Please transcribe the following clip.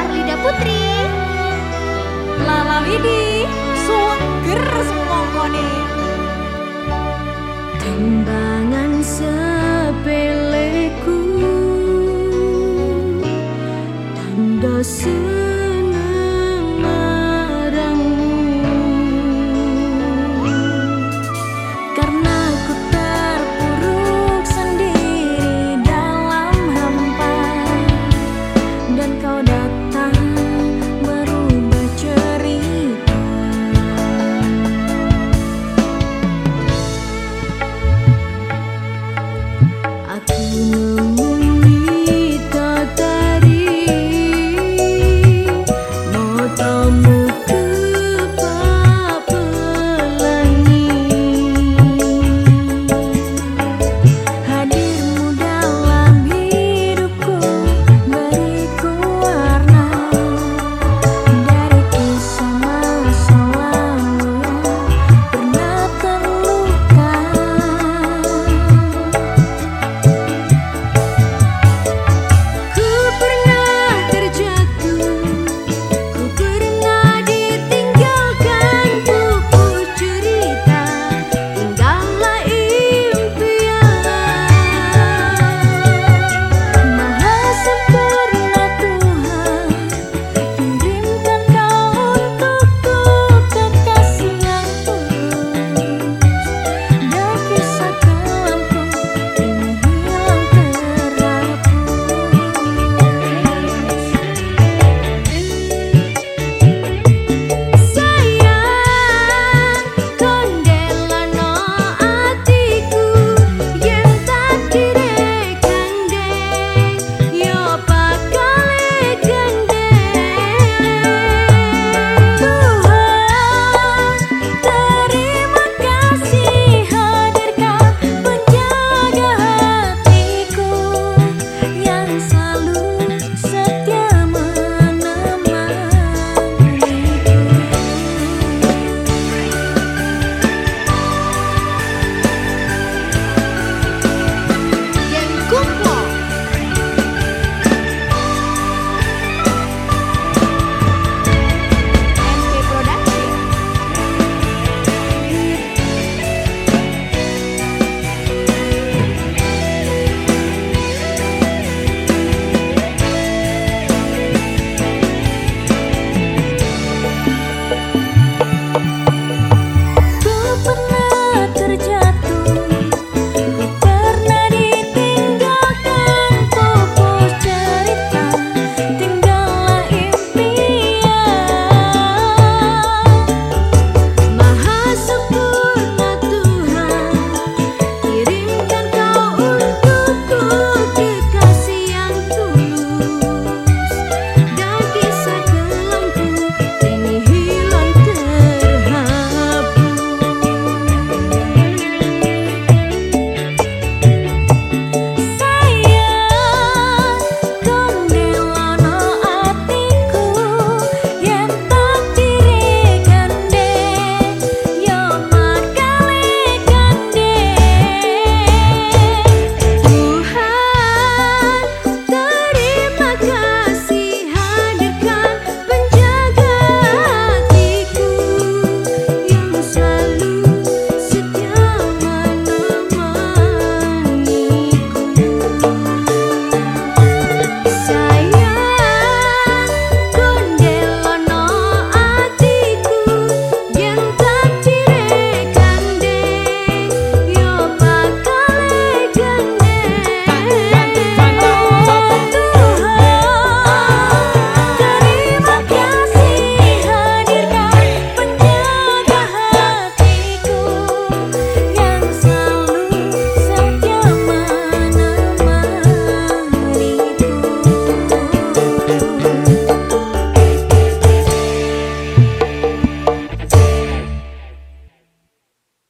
Arlida Putri. Lala Widi. Suwenger semongko nih Timbangan sepeleku. Tanda sepeleku